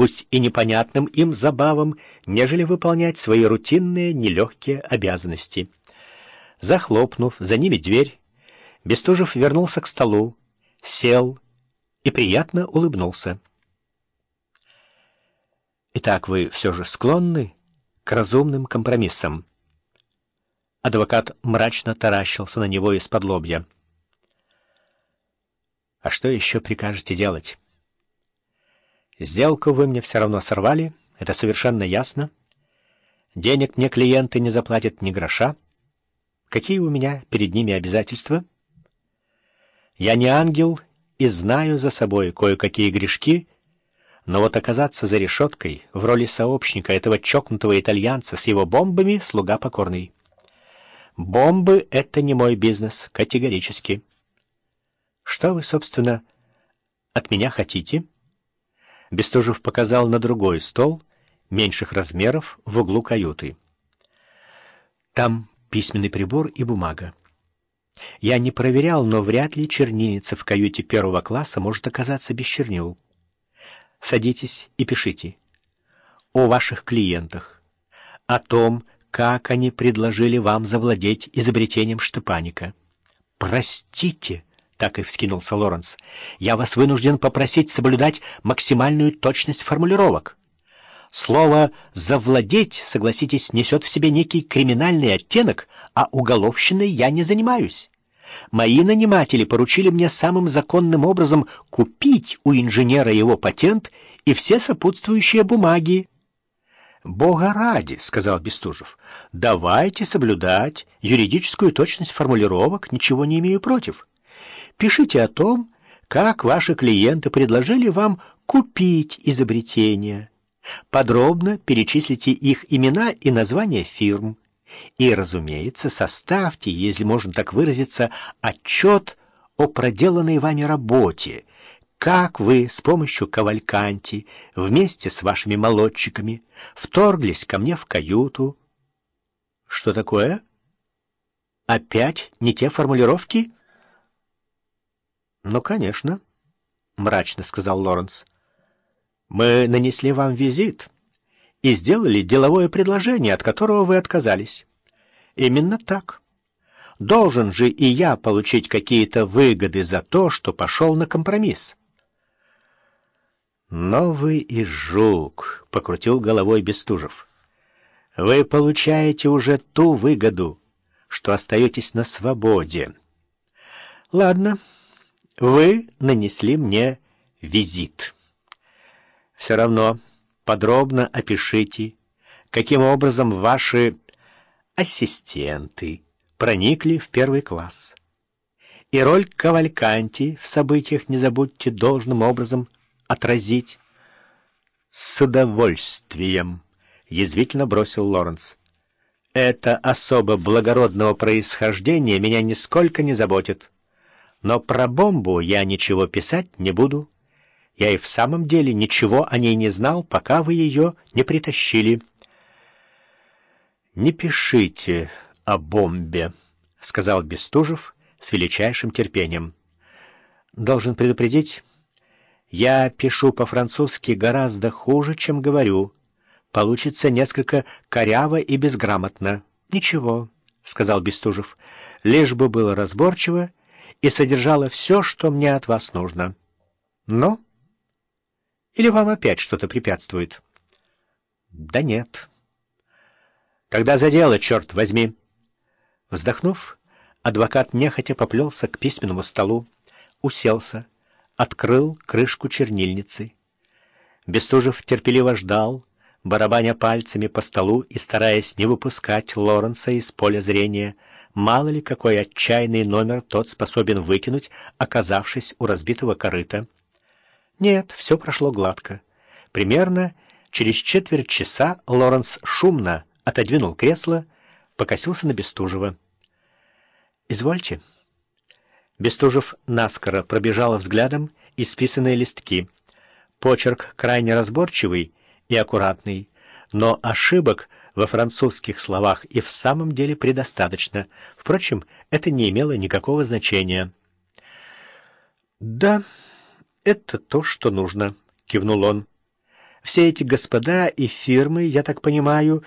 пусть и непонятным им забавам, нежели выполнять свои рутинные нелегкие обязанности. Захлопнув за ними дверь, Бестужев вернулся к столу, сел и приятно улыбнулся. «Итак, вы все же склонны к разумным компромиссам?» Адвокат мрачно таращился на него из-под лобья. «А что еще прикажете делать?» «Сделку вы мне все равно сорвали, это совершенно ясно. Денег мне клиенты не заплатят ни гроша. Какие у меня перед ними обязательства?» «Я не ангел и знаю за собой кое-какие грешки, но вот оказаться за решеткой в роли сообщника этого чокнутого итальянца с его бомбами — слуга покорный». Бомбы — это не мой бизнес, категорически. Что вы, собственно, от меня хотите? Бестужев показал на другой стол, меньших размеров, в углу каюты. Там письменный прибор и бумага. Я не проверял, но вряд ли чернильница в каюте первого класса может оказаться без чернил. Садитесь и пишите. О ваших клиентах, о том, как они предложили вам завладеть изобретением штепаника. «Простите», — так и вскинулся Лоренс, — «я вас вынужден попросить соблюдать максимальную точность формулировок. Слово «завладеть», согласитесь, несет в себе некий криминальный оттенок, а уголовщиной я не занимаюсь. Мои наниматели поручили мне самым законным образом купить у инженера его патент и все сопутствующие бумаги, «Бога ради», — сказал Бестужев, — «давайте соблюдать юридическую точность формулировок, ничего не имею против. Пишите о том, как ваши клиенты предложили вам купить изобретение. Подробно перечислите их имена и названия фирм. И, разумеется, составьте, если можно так выразиться, отчет о проделанной вами работе, как вы с помощью кавальканти вместе с вашими молодчиками вторглись ко мне в каюту. Что такое? Опять не те формулировки? Ну, конечно, мрачно сказал Лоренс. Мы нанесли вам визит и сделали деловое предложение, от которого вы отказались. Именно так. Должен же и я получить какие-то выгоды за то, что пошел на компромисс. «Новый и жук», — покрутил головой Бестужев. «Вы получаете уже ту выгоду, что остаетесь на свободе. Ладно, вы нанесли мне визит. Все равно подробно опишите, каким образом ваши ассистенты проникли в первый класс. И роль Кавальканти в событиях не забудьте должным образом отразить. «С удовольствием», — язвительно бросил Лоренс. «Это особо благородного происхождения меня нисколько не заботит. Но про бомбу я ничего писать не буду. Я и в самом деле ничего о ней не знал, пока вы ее не притащили». «Не пишите о бомбе», — сказал Бестужев с величайшим терпением. «Должен предупредить...» Я пишу по-французски гораздо хуже, чем говорю. Получится несколько коряво и безграмотно. Ничего, — сказал Бестужев, — лишь бы было разборчиво и содержало все, что мне от вас нужно. Но? Или вам опять что-то препятствует? Да нет. Тогда за дело, черт возьми. Вздохнув, адвокат нехотя поплелся к письменному столу, уселся, открыл крышку чернильницы. Бестужев терпеливо ждал, барабаня пальцами по столу и стараясь не выпускать Лоренса из поля зрения, мало ли какой отчаянный номер тот способен выкинуть, оказавшись у разбитого корыта. Нет, все прошло гладко. Примерно через четверть часа Лоренс шумно отодвинул кресло, покосился на Бестужева. «Извольте». Бестужев наскоро пробежал взглядом исписанные листки. Почерк крайне разборчивый и аккуратный, но ошибок во французских словах и в самом деле предостаточно. Впрочем, это не имело никакого значения. «Да, это то, что нужно», — кивнул он. Все эти господа и фирмы, я так понимаю,